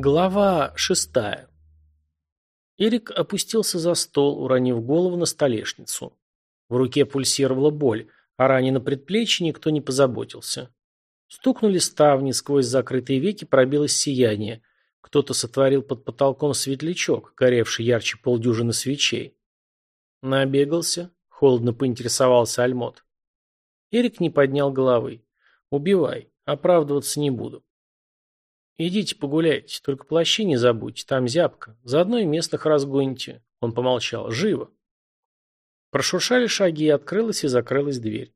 Глава шестая. Эрик опустился за стол, уронив голову на столешницу. В руке пульсировала боль, а ранее на предплечье никто не позаботился. Стукнули ставни, сквозь закрытые веки пробилось сияние. Кто-то сотворил под потолком светлячок, горевший ярче полдюжины свечей. Набегался, холодно поинтересовался Альмот. Эрик не поднял головы. «Убивай, оправдываться не буду». «Идите погуляйте, только плащи не забудьте, там зябко. Заодно и местных разгоните». Он помолчал. «Живо». Прошуршали шаги, и открылась и закрылась дверь.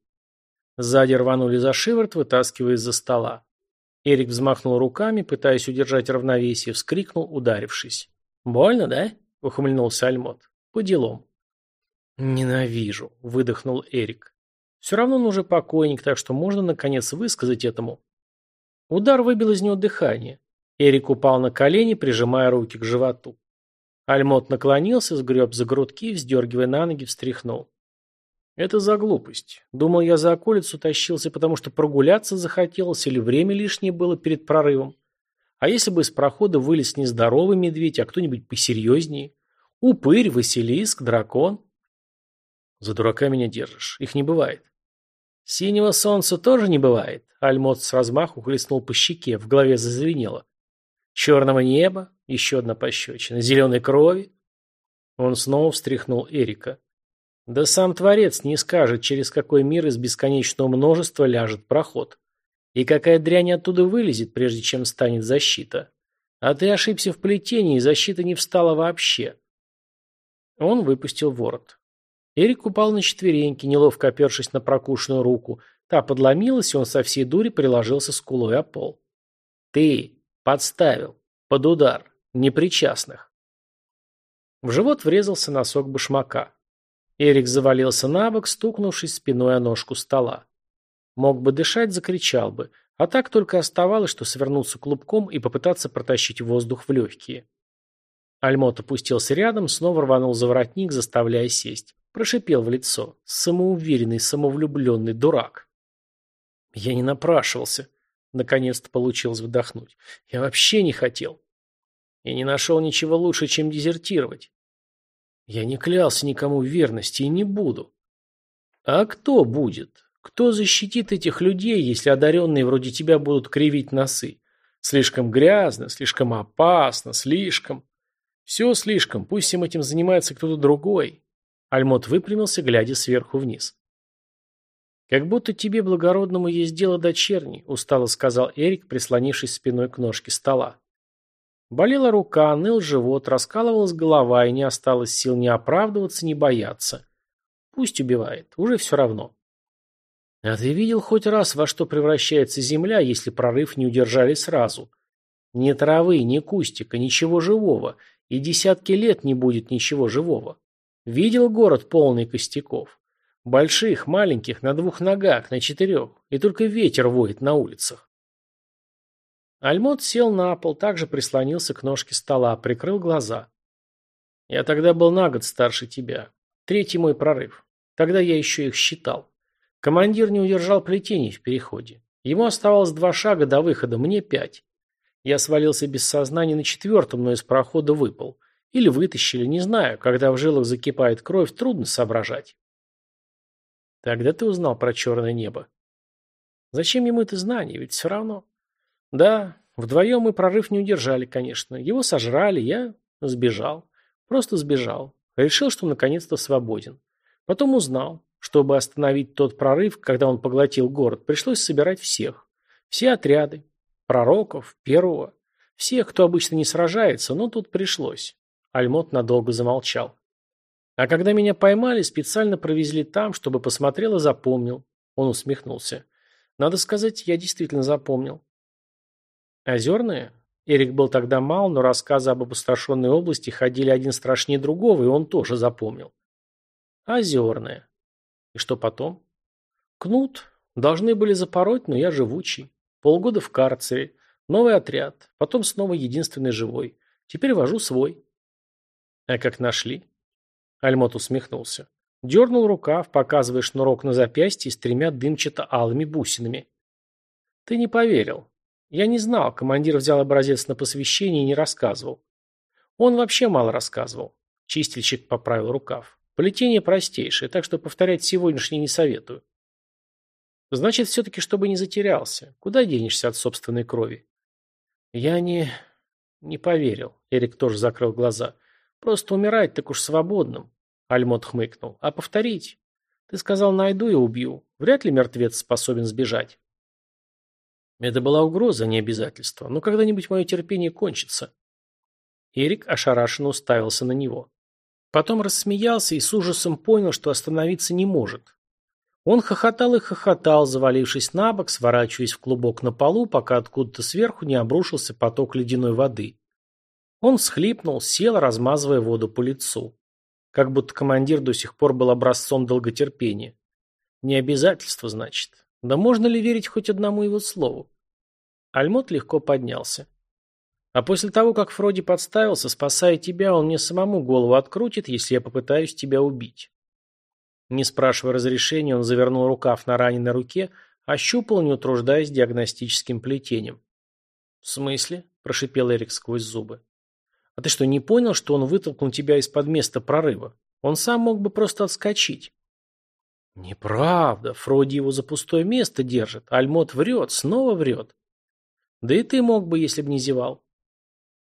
Сзади рванули за шиворот, вытаскивая из-за стола. Эрик взмахнул руками, пытаясь удержать равновесие, вскрикнул, ударившись. «Больно, да?» — ухмыльнулся Альмот. «По делам». «Ненавижу», — выдохнул Эрик. «Все равно он уже покойник, так что можно, наконец, высказать этому». Удар выбил из него дыхание. Эрик упал на колени, прижимая руки к животу. Альмот наклонился, сгреб за грудки, вздергивая на ноги, встряхнул. Это за глупость. Думал, я за околицу тащился, потому что прогуляться захотелось или время лишнее было перед прорывом. А если бы из прохода вылез нездоровый медведь, а кто-нибудь посерьезнее? Упырь, Василиск, дракон? За дурака меня держишь. Их не бывает. Синего солнца тоже не бывает. Альмот с размаху хлестнул по щеке, в голове зазвенело. Черного неба, еще одна пощечина, зеленой крови. Он снова встряхнул Эрика. Да сам Творец не скажет, через какой мир из бесконечного множества ляжет проход. И какая дрянь оттуда вылезет, прежде чем станет защита. А ты ошибся в плетении, и защита не встала вообще. Он выпустил ворот. Эрик упал на четвереньки, неловко опершись на прокушенную руку. Та подломилась, и он со всей дури приложился скулой о пол. «Ты подставил. Под удар. Непричастных». В живот врезался носок башмака. Эрик завалился на бок, стукнувшись спиной о ножку стола. Мог бы дышать, закричал бы, а так только оставалось, что свернуться клубком и попытаться протащить воздух в легкие. Альмот опустился рядом, снова рванул за воротник, заставляя сесть. Прошипел в лицо. Самоуверенный, самовлюбленный дурак. Я не напрашивался. Наконец-то получилось вдохнуть. Я вообще не хотел. Я не нашел ничего лучше, чем дезертировать. Я не клялся никому в верности и не буду. А кто будет? Кто защитит этих людей, если одаренные вроде тебя будут кривить носы? Слишком грязно, слишком опасно, слишком... Все слишком, пусть всем этим занимается кто-то другой. Альмот выпрямился, глядя сверху вниз. «Как будто тебе, благородному, есть дело дочерней», – устало сказал Эрик, прислонившись спиной к ножке стола. Болела рука, ныл живот, раскалывалась голова, и не осталось сил ни оправдываться, ни бояться. Пусть убивает, уже все равно. А ты видел хоть раз, во что превращается земля, если прорыв не удержали сразу? Ни травы, ни кустика, ничего живого, и десятки лет не будет ничего живого. Видел город полный костяков. Больших, маленьких, на двух ногах, на четырех. И только ветер воет на улицах. Альмот сел на пол, также прислонился к ножке стола, прикрыл глаза. Я тогда был на год старше тебя. Третий мой прорыв. Тогда я еще их считал. Командир не удержал плетений в переходе. Ему оставалось два шага до выхода, мне пять. Я свалился без сознания на четвертом, но из прохода выпал. Или вытащили, не знаю. Когда в жилах закипает кровь, трудно соображать. Тогда ты узнал про черное небо. Зачем ему это знание? Ведь все равно. Да, вдвоем мы прорыв не удержали, конечно. Его сожрали, я сбежал. Просто сбежал. Решил, что наконец-то свободен. Потом узнал. Чтобы остановить тот прорыв, когда он поглотил город, пришлось собирать всех. Все отряды. Пророков, первого. Всех, кто обычно не сражается, но тут пришлось. Альмот надолго замолчал. А когда меня поймали, специально провезли там, чтобы посмотрел и запомнил. Он усмехнулся. Надо сказать, я действительно запомнил. Озерные? Эрик был тогда мал, но рассказы об опустошенной области ходили один страшнее другого, и он тоже запомнил. Озерная. И что потом? Кнут. Должны были запороть, но я живучий. Полгода в карцере. Новый отряд. Потом снова единственный живой. Теперь вожу свой. А как нашли? Альмот усмехнулся. Дернул рукав, показывая шнурок на запястье с тремя дымчато-алыми бусинами. Ты не поверил. Я не знал, командир взял образец на посвящение и не рассказывал. Он вообще мало рассказывал. Чистильщик поправил рукав. Плетение простейшее, так что повторять сегодняшнее не советую. Значит, все-таки, чтобы не затерялся. Куда денешься от собственной крови? Я не... не поверил. Эрик тоже закрыл глаза. Просто умирать так уж свободным. Альмот хмыкнул. А повторить? Ты сказал, найду и убью. Вряд ли мертвец способен сбежать. Это была угроза, не обязательство. Но когда-нибудь мое терпение кончится. Эрик ошарашенно уставился на него. Потом рассмеялся и с ужасом понял, что остановиться не может. Он хохотал и хохотал, завалившись на бок, сворачиваясь в клубок на полу, пока откуда-то сверху не обрушился поток ледяной воды. Он всхлипнул, сел, размазывая воду по лицу. Как будто командир до сих пор был образцом долготерпения. Не обязательство, значит. Да можно ли верить хоть одному его слову? Альмот легко поднялся. А после того, как Фроди подставился, спасая тебя, он мне самому голову открутит, если я попытаюсь тебя убить. Не спрашивая разрешения, он завернул рукав на раненой руке, ощупал, не утруждаясь диагностическим плетением. «В смысле?» – прошипел Эрик сквозь зубы. «А ты что, не понял, что он вытолкнул тебя из-под места прорыва? Он сам мог бы просто отскочить». «Неправда. Фроди его за пустое место держит. Альмот врет, снова врет. Да и ты мог бы, если бы не зевал.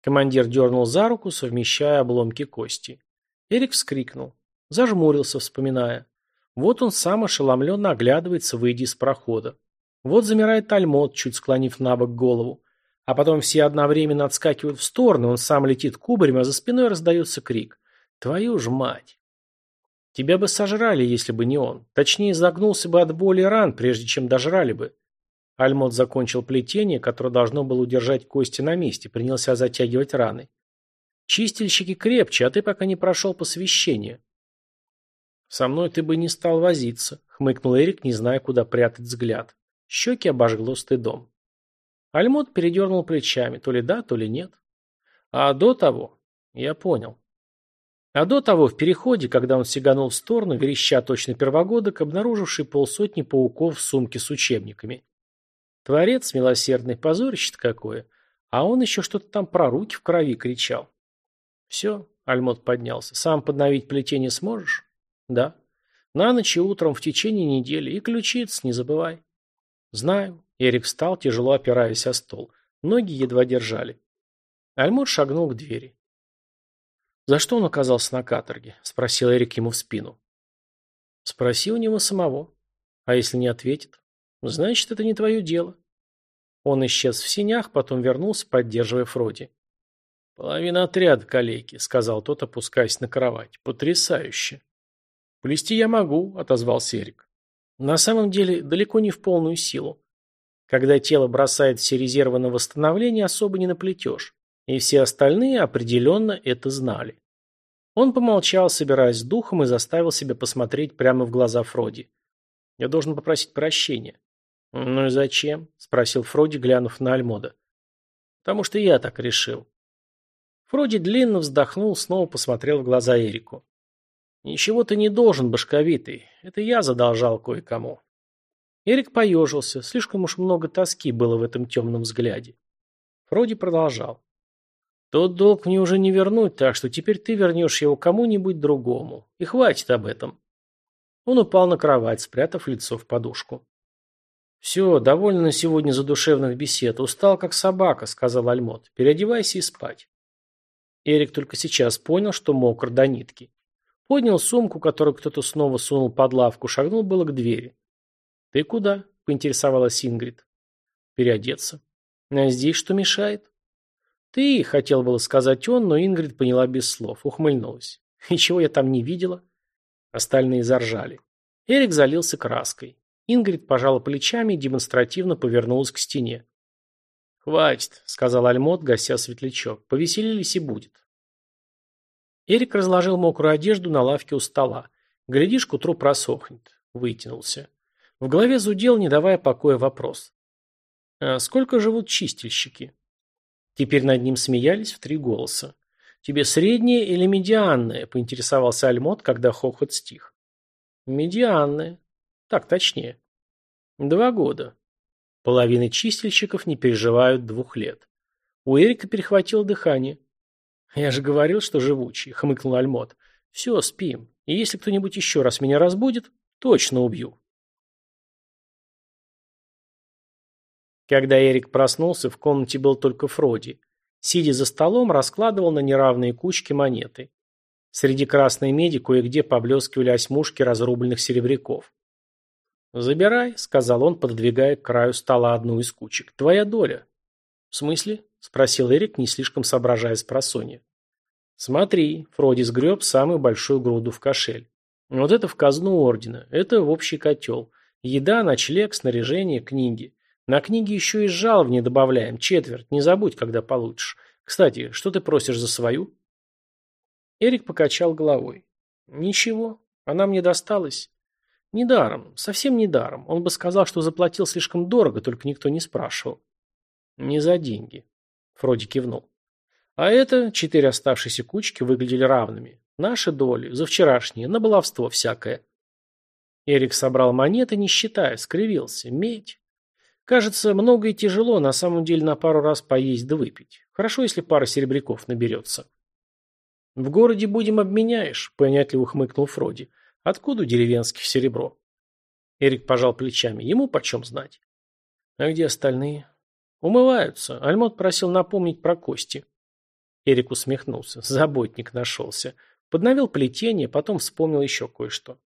Командир дернул за руку, совмещая обломки кости. Эрик вскрикнул. Зажмурился, вспоминая. Вот он сам ошеломленно оглядывается, выйдя из прохода. Вот замирает Альмот, чуть склонив на бок голову. А потом все одновременно отскакивают в стороны, он сам летит кубарем, а за спиной раздается крик. «Твою ж мать!» Тебя бы сожрали, если бы не он. Точнее, загнулся бы от боли ран, прежде чем дожрали бы. Альмот закончил плетение, которое должно было удержать кости на месте, принялся затягивать раны. Чистильщики крепче, а ты пока не прошел посвящение. Со мной ты бы не стал возиться, хмыкнул Эрик, не зная, куда прятать взгляд. Щеки обожгло стыдом. Альмот передернул плечами, то ли да, то ли нет. А до того, я понял. А до того, в переходе, когда он сиганул в сторону, вереща точно первогодок, обнаруживший полсотни пауков в сумке с учебниками. Творец милосердный позорище какое. А он еще что-то там про руки в крови кричал. Все, Альмот поднялся. Сам подновить плетение сможешь? Да. На ночь и утром в течение недели. И ключиц не забывай. Знаю. Эрик встал, тяжело опираясь о стол. Ноги едва держали. Альмот шагнул к двери. «За что он оказался на каторге?» – спросил Эрик ему в спину. «Спроси у него самого. А если не ответит?» Значит, это не твое дело. Он исчез в синях, потом вернулся, поддерживая Фроди. «Половина отряда, калеки», — сказал тот, опускаясь на кровать. «Потрясающе». «Плести я могу», — отозвался Эрик. «На самом деле, далеко не в полную силу. Когда тело бросает все резервы на восстановление, особо не наплетешь. И все остальные определенно это знали». Он помолчал, собираясь с духом, и заставил себя посмотреть прямо в глаза Фроди. «Я должен попросить прощения. «Ну и зачем?» – спросил Фроди, глянув на Альмода. «Потому что я так решил». Фроди длинно вздохнул, снова посмотрел в глаза Эрику. «Ничего ты не должен, башковитый. Это я задолжал кое-кому». Эрик поежился, слишком уж много тоски было в этом темном взгляде. Фроди продолжал. «Тот долг мне уже не вернуть, так что теперь ты вернешь его кому-нибудь другому. И хватит об этом». Он упал на кровать, спрятав лицо в подушку. «Все, довольно на сегодня задушевных бесед. Устал, как собака», — сказал Альмот. «Переодевайся и спать». Эрик только сейчас понял, что мокр до нитки. Поднял сумку, которую кто-то снова сунул под лавку, шагнул было к двери. «Ты куда?» — поинтересовалась Ингрид. «Переодеться». «А здесь что мешает?» «Ты», — хотел было сказать он, но Ингрид поняла без слов, ухмыльнулась. «И чего я там не видела?» Остальные заржали. Эрик залился краской. Ингрид пожала плечами и демонстративно повернулась к стене. «Хватит», — сказал Альмот, гася светлячок. «Повеселились и будет». Эрик разложил мокрую одежду на лавке у стола. Глядишь, к утру просохнет. Вытянулся. В голове зудел, не давая покоя вопрос. «А сколько живут чистильщики?» Теперь над ним смеялись в три голоса. «Тебе среднее или медианное?» – поинтересовался Альмот, когда хохот стих. «Медианное», так точнее. Два года. Половина чистильщиков не переживают двух лет. У Эрика перехватило дыхание. «Я же говорил, что живучий», — хмыкнул Альмот. «Все, спим. И если кто-нибудь еще раз меня разбудит, точно убью». Когда Эрик проснулся, в комнате был только Фроди. Сидя за столом, раскладывал на неравные кучки монеты. Среди красной меди кое-где поблескивали осьмушки разрубленных серебряков. «Забирай», — сказал он, пододвигая к краю стола одну из кучек. «Твоя доля». «В смысле?» — спросил Эрик, не слишком соображая с просонья. «Смотри», — Фроди сгреб самую большую груду в кошель. «Вот это в казну ордена, это в общий котел. Еда, ночлег, снаряжение, книги. На книги еще и жалование добавляем, четверть, не забудь, когда получишь. Кстати, что ты просишь за свою?» Эрик покачал головой. «Ничего, она мне досталась. Недаром, совсем недаром. Он бы сказал, что заплатил слишком дорого, только никто не спрашивал». «Не за деньги», — Фроди кивнул. «А это, четыре оставшиеся кучки выглядели равными. Наши доли, за вчерашние, на баловство всякое». Эрик собрал монеты, не считая, скривился. Медь. Кажется, много и тяжело, на самом деле на пару раз поесть да выпить. Хорошо, если пара серебряков наберется. В городе будем обменяешь, понятливо хмыкнул Фроди. Откуда у деревенских серебро? Эрик пожал плечами. Ему почем знать? А где остальные? Умываются. Альмот просил напомнить про кости. Эрик усмехнулся. Заботник нашелся. Подновил плетение, потом вспомнил еще кое-что.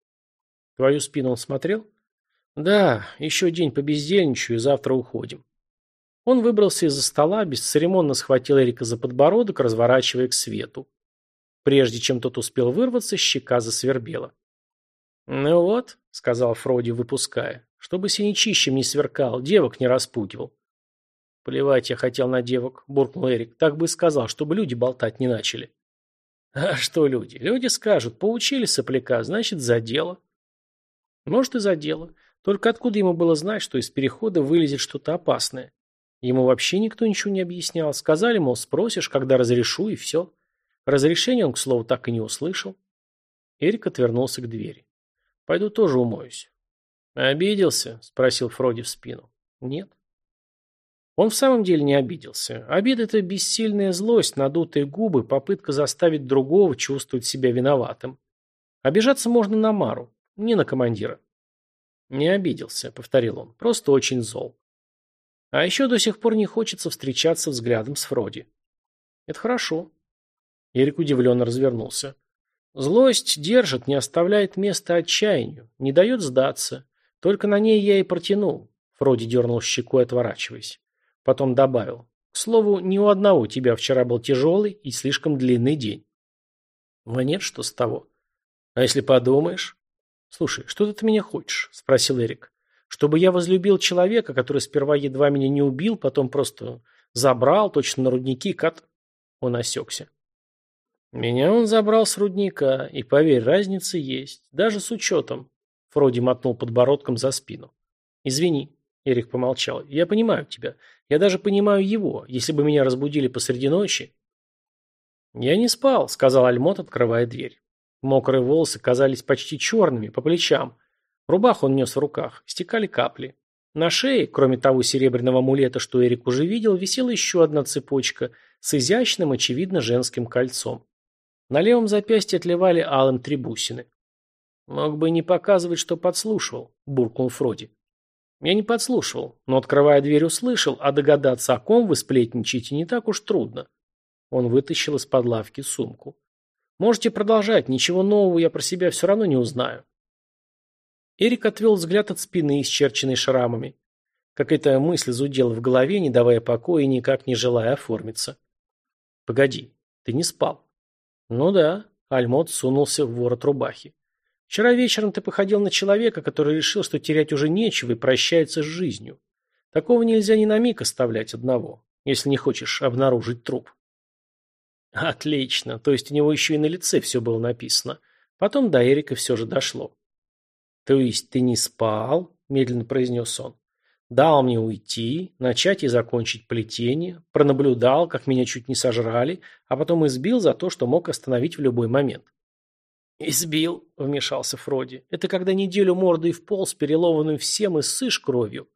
Твою спину он смотрел? Да, еще день побездельничаю, и завтра уходим. Он выбрался из-за стола, бесцеремонно схватил Эрика за подбородок, разворачивая к свету. Прежде чем тот успел вырваться, щека засвербела. «Ну вот», — сказал Фроди, выпуская, — «чтобы синячищем не сверкал, девок не распутивал». «Плевать я хотел на девок», — буркнул Эрик. «Так бы и сказал, чтобы люди болтать не начали». «А что люди? Люди скажут, поучили сопляка, значит, за дело». «Может, и за дело. Только откуда ему было знать, что из перехода вылезет что-то опасное? Ему вообще никто ничего не объяснял. Сказали, мол, спросишь, когда разрешу, и все. Разрешения он, к слову, так и не услышал. Эрик отвернулся к двери. «Пойду тоже умоюсь». «Обиделся?» – спросил Фроди в спину. «Нет». Он в самом деле не обиделся. Обид – это бессильная злость, надутые губы, попытка заставить другого чувствовать себя виноватым. Обижаться можно на Мару, не на командира. «Не обиделся», — повторил он, — «просто очень зол». А еще до сих пор не хочется встречаться взглядом с Фроди. «Это хорошо». Эрик удивленно развернулся. «Злость держит, не оставляет места отчаянию, не дает сдаться. Только на ней я и протянул». Фроди дернул щекой, отворачиваясь. Потом добавил. «К слову, ни у одного тебя вчера был тяжелый и слишком длинный день». «А нет, что с того?» «А если подумаешь?» «Слушай, что ты от меня хочешь?» – спросил Эрик. «Чтобы я возлюбил человека, который сперва едва меня не убил, потом просто забрал, точно на рудники, кат...» Он осекся. «Меня он забрал с рудника, и, поверь, разница есть, даже с учетом...» Фроди мотнул подбородком за спину. «Извини», — Эрик помолчал, — «я понимаю тебя. Я даже понимаю его. Если бы меня разбудили посреди ночи...» «Я не спал», — сказал Альмот, открывая дверь. Мокрые волосы казались почти черными, по плечам. Рубаху он нес в руках, стекали капли. На шее, кроме того серебряного амулета, что Эрик уже видел, висела еще одна цепочка с изящным, очевидно, женским кольцом. На левом запястье отливали алым трибусины. «Мог бы не показывать, что подслушивал», — буркнул Фроди. «Я не подслушивал, но, открывая дверь, услышал, а догадаться, о ком вы сплетничаете, не так уж трудно». Он вытащил из-под лавки сумку. Можете продолжать, ничего нового я про себя все равно не узнаю. Эрик отвел взгляд от спины, исчерченной шрамами. Какая-то мысль зудела в голове, не давая покоя и никак не желая оформиться. «Погоди, ты не спал?» «Ну да», — Альмот сунулся в ворот рубахи. «Вчера вечером ты походил на человека, который решил, что терять уже нечего и прощается с жизнью. Такого нельзя ни на миг оставлять одного, если не хочешь обнаружить труп». Отлично, то есть у него еще и на лице все было написано. Потом до Эрика все же дошло. То есть ты не спал, медленно произнес он. Дал мне уйти, начать и закончить плетение, пронаблюдал, как меня чуть не сожрали, а потом избил за то, что мог остановить в любой момент. «Избил», — вмешался Фроди. «Это когда неделю мордой в пол с переломанным всем и ссышь кровью».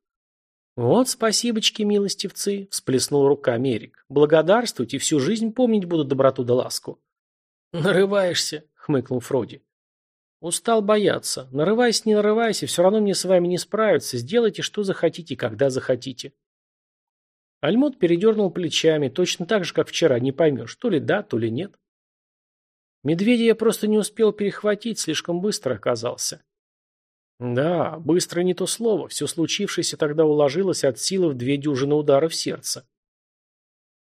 «Вот спасибочки, милостивцы!» – всплеснул руками Эрик. «Благодарствуйте, всю жизнь помнить буду доброту да ласку». «Нарываешься!» – хмыкнул Фроди. «Устал бояться. Нарывайся, не нарывайся, все равно мне с вами не справиться. Сделайте, что захотите, когда захотите». Альмот передернул плечами, точно так же, как вчера, не поймешь, то ли да, то ли нет. Медведя я просто не успел перехватить, слишком быстро оказался. Да, быстро не то слово, все случившееся тогда уложилось от силы в две дюжины ударов сердца.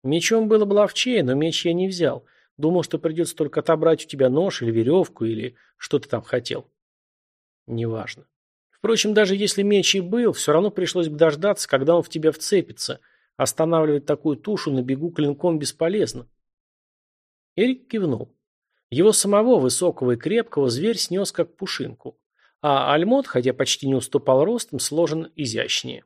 Мечом было бы ловчее, но меч я не взял. Думал, что придется только отобрать у тебя нож или веревку, или что ты там хотел. Неважно. Впрочем, даже если меч и был, все равно пришлось бы дождаться, когда он в тебя вцепится. Останавливать такую тушу на бегу клинком бесполезно. Эрик кивнул. Его самого, высокого и крепкого, зверь снес как пушинку а альмот, хотя почти не уступал ростом, сложен изящнее.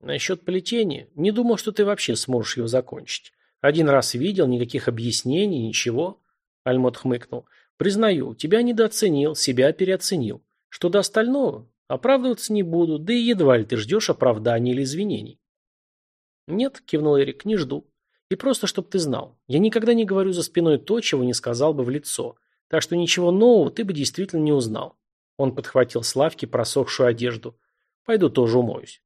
Насчет плетения, не думал, что ты вообще сможешь его закончить. Один раз видел, никаких объяснений, ничего. Альмот хмыкнул. Признаю, тебя недооценил, себя переоценил. Что до остального, оправдываться не буду, да и едва ли ты ждешь оправданий или извинений. Нет, кивнул Эрик, не жду. И просто, чтобы ты знал, я никогда не говорю за спиной то, чего не сказал бы в лицо. Так что ничего нового ты бы действительно не узнал. Он подхватил с лавки просохшую одежду. «Пойду тоже умоюсь».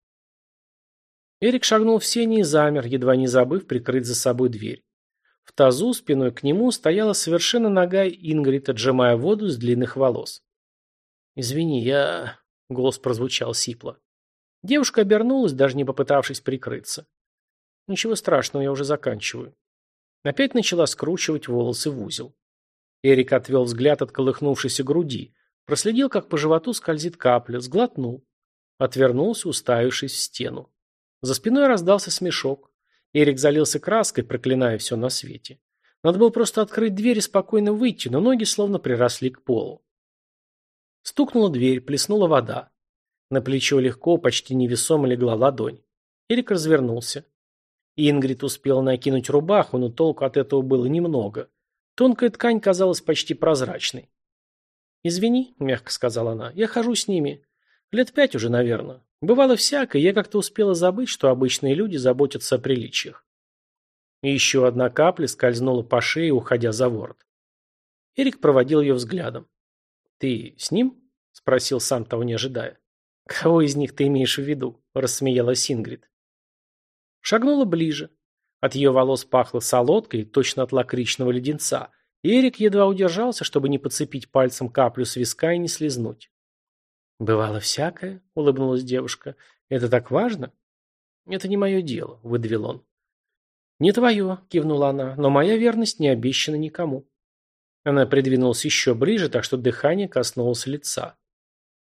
Эрик шагнул в сени и замер, едва не забыв прикрыть за собой дверь. В тазу спиной к нему стояла совершенно ногая Ингрид, отжимая воду с длинных волос. «Извини, я...» — голос прозвучал сипло. Девушка обернулась, даже не попытавшись прикрыться. «Ничего страшного, я уже заканчиваю». Опять начала скручивать волосы в узел. Эрик отвел взгляд от колыхнувшейся груди, Проследил, как по животу скользит капля, сглотнул. Отвернулся, уставившись в стену. За спиной раздался смешок. Эрик залился краской, проклиная все на свете. Надо было просто открыть дверь и спокойно выйти, но ноги словно приросли к полу. Стукнула дверь, плеснула вода. На плечо легко, почти невесомо легла ладонь. Эрик развернулся. Ингрид успела накинуть рубаху, но толку от этого было немного. Тонкая ткань казалась почти прозрачной. «Извини», — мягко сказала она, — «я хожу с ними. Лет пять уже, наверное. Бывало всякое, я как-то успела забыть, что обычные люди заботятся о приличиях». И еще одна капля скользнула по шее, уходя за ворот. Эрик проводил ее взглядом. «Ты с ним?» — спросил сам того не ожидая. «Кого из них ты имеешь в виду?» — рассмеялась Ингрид. Шагнула ближе. От ее волос пахло солодкой, точно от лакричного леденца — Эрик едва удержался, чтобы не подцепить пальцем каплю с виска и не слезнуть. «Бывало всякое», — улыбнулась девушка. «Это так важно?» «Это не мое дело», — выдавил он. «Не твое», — кивнула она, — «но моя верность не обещана никому». Она придвинулась еще ближе, так что дыхание коснулось лица.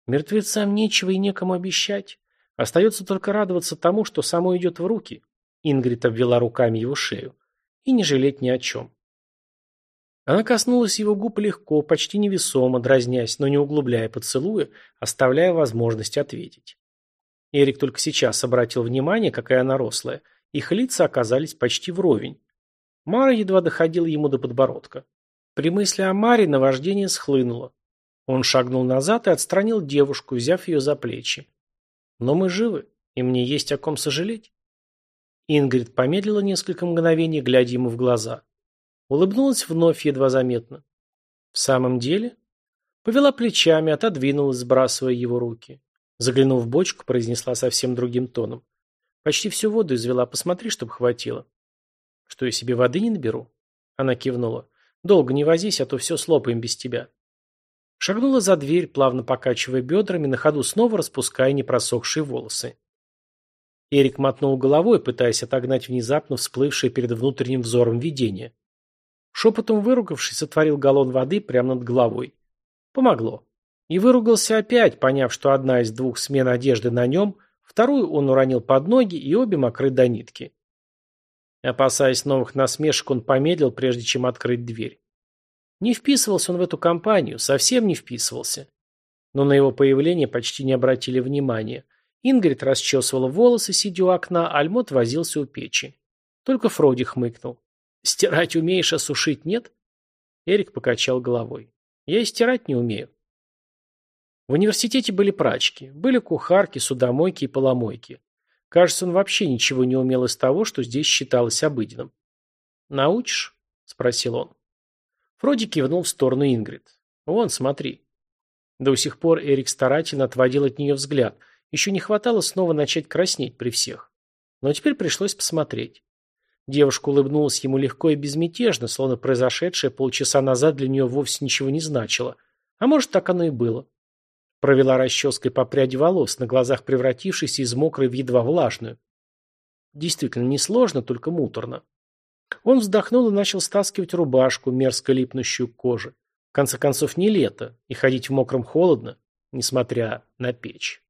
«Мертвецам нечего и некому обещать. Остается только радоваться тому, что само идет в руки», — Ингрид обвела руками его шею, — «и не жалеть ни о чем». Она коснулась его губ легко, почти невесомо, дразнясь, но не углубляя поцелуя, оставляя возможность ответить. Эрик только сейчас обратил внимание, какая она рослая. Их лица оказались почти вровень. Мара едва доходила ему до подбородка. При мысли о Маре наваждение схлынуло. Он шагнул назад и отстранил девушку, взяв ее за плечи. «Но мы живы, и мне есть о ком сожалеть». Ингрид помедлила несколько мгновений, глядя ему в глаза. Улыбнулась вновь едва заметно. В самом деле? Повела плечами, отодвинулась, сбрасывая его руки. Заглянув в бочку, произнесла совсем другим тоном. Почти всю воду извела, посмотри, чтобы хватило. Что я себе воды не наберу? Она кивнула. Долго не возись, а то все слопаем без тебя. Шагнула за дверь, плавно покачивая бедрами, на ходу снова распуская непросохшие волосы. Эрик мотнул головой, пытаясь отогнать внезапно всплывшее перед внутренним взором видение. Шепотом выругавшись, сотворил галлон воды прямо над головой. Помогло. И выругался опять, поняв, что одна из двух смен одежды на нем, вторую он уронил под ноги и обе мокры до нитки. Опасаясь новых насмешек, он помедлил, прежде чем открыть дверь. Не вписывался он в эту компанию, совсем не вписывался. Но на его появление почти не обратили внимания. Ингрид расчесывала волосы, сидя у окна, а Альмот возился у печи. Только Фроди хмыкнул. Стирать умеешь, а сушить нет? Эрик покачал головой. Я и стирать не умею. В университете были прачки, были кухарки, судомойки и поломойки. Кажется, он вообще ничего не умел из того, что здесь считалось обыденным. «Научишь?» – спросил он. Фроди кивнул в сторону Ингрид. «Вон, смотри». До сих пор Эрик старательно отводил от нее взгляд. Еще не хватало снова начать краснеть при всех. Но теперь пришлось посмотреть. Девушка улыбнулась ему легко и безмятежно, словно произошедшее полчаса назад для нее вовсе ничего не значило. А может, так оно и было. Провела расческой по пряди волос, на глазах превратившейся из мокрой в едва влажную. Действительно несложно, только муторно. Он вздохнул и начал стаскивать рубашку, мерзко липнущую к коже. В конце концов, не лето, и ходить в мокром холодно, несмотря на печь.